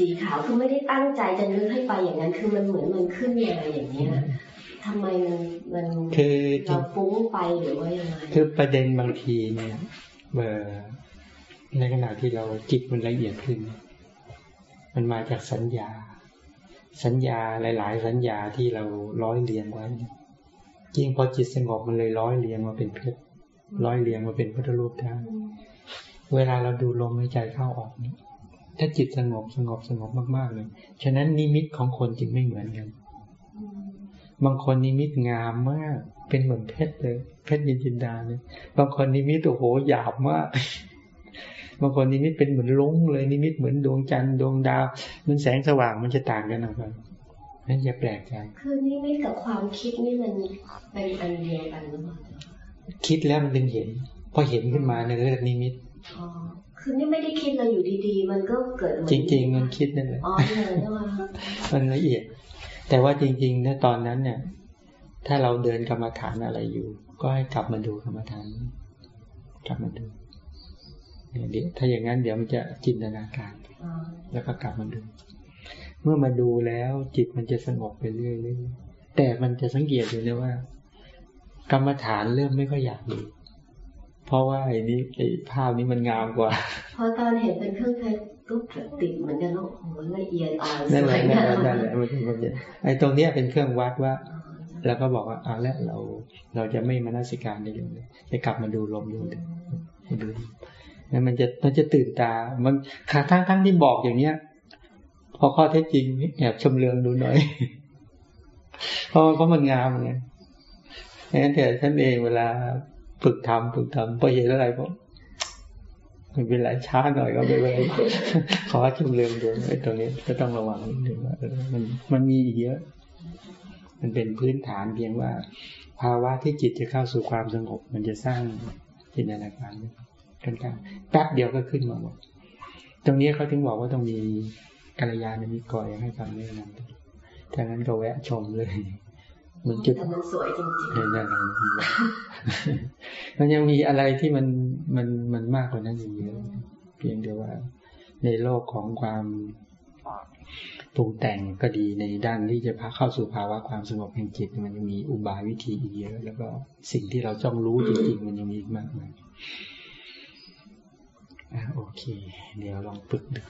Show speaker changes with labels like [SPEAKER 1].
[SPEAKER 1] สีขาวคือไม่ได้ตั้งใจจะนึกให้ไปอย่างนั้น คือมันเหมือนมันขึ้นมาอย่างเนี้ยทำไมมันมัน
[SPEAKER 2] คือ
[SPEAKER 1] เราฟุ้งไปหรือว่ายังไง
[SPEAKER 2] คือประเด็นบางทีเนี่ยเบอในขณะที่เราจิตมันละเอียดขึ้น มันมาจากสัญญา สัญญาหลาย ๆ สัญญาที่เราร้อยเรียงไว้จริงพอจิตสงบมันเลยร้อยเรียงมาเป็นเพชรร้อยเรียงมาเป็นพุทธรูปได้เวลาเราดูลมหายใจเข้าออกนี่ ถ้าจิตสงบสงบสงบมากๆเลย ฉะนั้นนิมิตของคนจึงไม่เหมือนกัน บางคนนิมิตงามมาก เป็นเหมือนเพชรเลย เพชรนิลจินดาเลย บางคนนิมิตโอ้โหหยาบมาก บางคนนิมิตเป็นเหมือนรุ้งเลย นิมิตเหมือนดวงจันทร์ดวงดาว มันแสงสว่างมันจะต่างกันออกไปนั่นอย่าแปลกใจ
[SPEAKER 1] คือนิมิตกับความคิดนี่มันเป็นอันเดียวกันหรือเปล่า
[SPEAKER 2] คิดแล้วมันถึงเห็น พอเห็นขึ้นมาเนี่ยเรียกนิมิต
[SPEAKER 1] อ๋อคือนี่ไม่ได้คิดเราอยู่ดีๆ มันก็เกิดเหมือน
[SPEAKER 2] จริง ๆ มันคิดนั่นแหละ
[SPEAKER 1] อ๋อเหรอใช่ไหม
[SPEAKER 2] มันละเอียด แต่ว่าจริงๆถ้าตอนนั้นเนี่ย ถ้าเราเดินกรรมฐานอะไรอยู่ ก็ให้กลับมาดูกรรมฐาน กลับมาดูเนี่ยเดี๋ยวถ้าอย่างนั้นเดี๋ยวมันจะจินตนาการ
[SPEAKER 1] อ๋อ
[SPEAKER 2] แล้วก็กลับมาดู เมื่อมาดูแล้วจิตมันจะสงบไปเรื่อยๆแต่มันจะสังเกตอยู่นะว่า กรรมฐานเริ่มไม่ค่อยอยากดู เพราะว่าไอ้นี้ไอ้ภาพนี้มันงามกว่า
[SPEAKER 1] พอตอนเห็นเป็นเครื่องเพชรก็ติดเหมือนกันแล้วโอ้โหละเอียดอ่อนส
[SPEAKER 2] นั่นแห
[SPEAKER 1] ว
[SPEAKER 2] ละ
[SPEAKER 1] ย
[SPEAKER 2] นั่น
[SPEAKER 1] งา
[SPEAKER 2] แหละ
[SPEAKER 1] ม
[SPEAKER 2] นั่นแหละมันเป็นความเย็นไอ้ตรงเนี้ยเป็นเครื่องวัดว่า แล้วก็บอกว่าเอาละเราเราจะไม่มานาสิการในเรื่องนี้จะกลับมาดูลมดูให้ดูแล้วมันจะมันจะตื่นตา มันขาทั้งทั้งที่บอกอย่างเนี้ย พอข้อเท็จจริงแอบชมเลืองดูหน่อยเพราะเพราะมันงามไงงั้นแต่ท่านเองเวลา ฝึกทำฝึกทำพอเห็นอะไรก็ไม่เป็นไรช้าหน่อยก็ไม่เป็นไรขอชมเลืองดูไอ้ตรงนี้ก็ต้องระวังนิดนึงว่ามันมันมีอีกเยอะ มันเป็นพื้นฐานเพียงว่า ภาวะที่จิตจะเข้าสู่ความสงบ มันจะสร้างจินตนาการกันกันแป๊บเดียวก็ขึ้นมาหมดตรงนี้เขาถึงบอกว่าต้องมีกัลยาณมิตรคอยให้คำแนะนำถ้างั้นก็แวะชมเลย มันจุด
[SPEAKER 1] แต่มันสวยจริง
[SPEAKER 2] เห็นอย่างนั้นมันยังมีอะไรที่มันมันมันมากกว่านั้นอยู่เยอะเพียงแต่ว่า ในโลกของความปรุงแต่งก็ดีในด้านที่จะพาเข้าสู่ภาวะความสงบแห่งจิต มันยังมีอุบายวิธีอีกเยอะ แล้วก็สิ่งที่เราจ้องรู้จริงๆ มันยังมีอีกมากมายอะโอเค เดี๋ยวลองฝึกดู